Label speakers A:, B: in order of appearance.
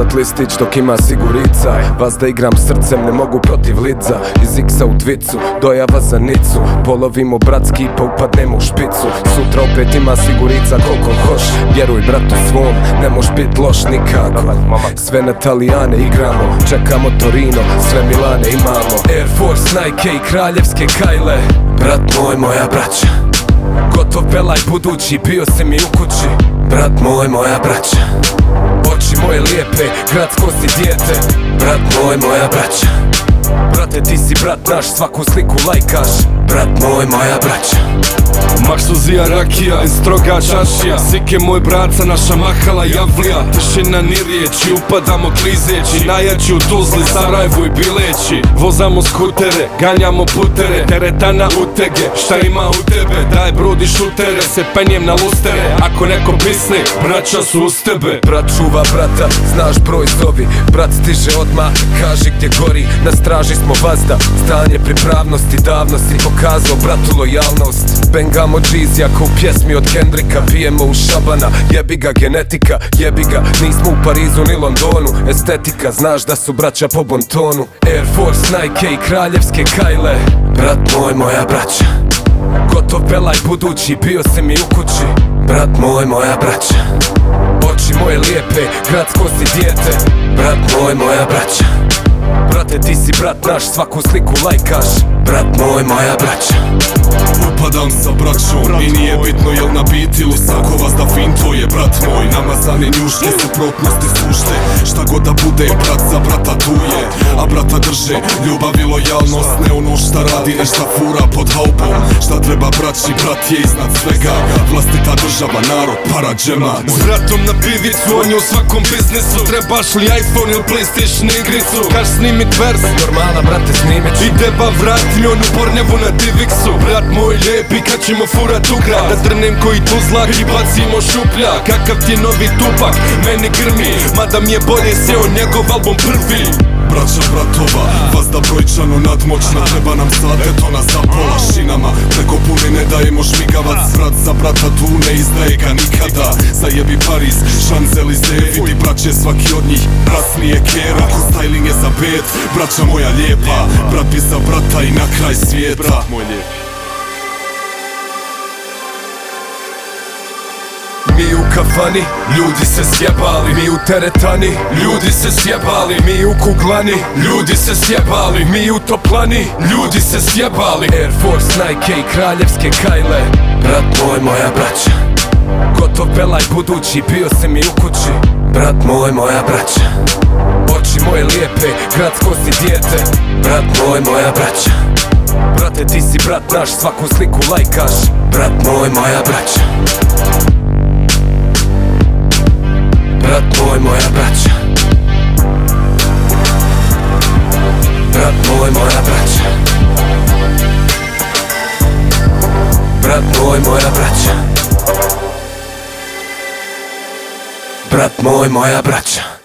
A: Brisat listić dok ima sigurica. Vas da igram srcem ne mogu protiv lidza. Iz X-a u dvicu, dojava za nicu. Polovimo bratski pa upadnemo u špicu. Sutra opet ima sigurica koliko hoš. Vjeruj bratu svom, ne moš bit loš nikako. Sve na Talijane igramo, čekamo Torino. Sve Milane imamo. Air Force, Nike i kraljevske kajle. Brat moj, moja braća Pelaj budući, bio se mi u kući. Brat moj, moja braća. Oči moje lijepe, gradsko si dijete. Brat moj, moja braća Brate ti si brat naš, svaku sliku lajkaš. Brat moj, moja braća.
B: Maksuzija rakija i stroga čašija. Sike moj braca, naša mahala javlija. Tišina ni riječi, upadamo klizeći. Najjači u Tuzli, Sarajevu i Bileći. Vozamo skutere, ganjamo putere. Teretana utege, šta ima u tebe? Daj brodi šutere, se penjem na lustere. Ako neko pisne, braća su uz tebe.
A: Brat čuva brata, znaš broj zovi. Brat stiže odmah, kaži gdje gori Na straži smo vazda, stanje pripravnosti Davno si pokazao bratu lojalnost. Bengamo džiz jako u pjesmi od Kendrika Pijemo u šabana, jebi ga genetika Jebi ga, nismo u Parizu ni Londonu. Estetika, znaš da su braća po bontonu. Air Force, Nike i kraljevske kajle Brat moj, moja braća. Gotov pelaj budući, bio se mi u kući. Brat moj, moja braća. Oči moje lijepe, gradsko si dijete. Brat moj, moja braća Brate ti si brat naš, svaku sliku lajkaš Brat moj, moja braća.
B: Upadam sa braćom i nije bitno jel na biti u sako vas da fin tvoj je brat moj. Namazane njuške, suprotnosti sušte Šta god da bude, brat za brata tu je. A brata drže ljubav i lojalnost Ne ono šta radi, nešta fura pod haubom. Šta treba braći, brat je iznad svega. Vlastita država, narod, para džema S bratom na pivicu, on je u svakom biznisu. Trebaš li iPhone ili Playstation igricu? Kaš snimit vers,
A: Normala brate snimit ću
B: Ide ba vrati onu pornjevu na Divixu. Brat moj lijepi kad ćemo furat u grad. Da trnem koji tuzlak i bacimo šuplja Kakav ti je novi tupak, meni grmi. Mada mi je bolje seo njegov album prvi. Braća bratova, brojčano nadmoćna Treba nam sate, to nas zapola šinama. Preko pune ne dajemo šmigavac Brat za brata tu ne izdaje ga nikada. Zajebi Pariz, Šanzelize Vidi braće svaki od njih Rasnije kera, ko styling je za pet Braća moja lijepa, brat bi za brata i na kraj svijeta. Brat moj lijepi
A: Mi u kafani, ljudi se sjebali. Mi u teretani, ljudi se sjebali. Mi u kuglani, ljudi se sjebali. Mi u toplani, ljudi se sjebali. Air Force, Nike i kraljevske kajle Brat moj, moja braća. Gotov pelaj budući, bio se mi u kući. Brat moj, moja braća. Oči moje lijepe, gradsko si dijete. Brat moj, moja braća. Brate ti si brat naš, svaku sliku lajkaš. Brat moj, moja braća moj, moja braća. Brat moj, moja braća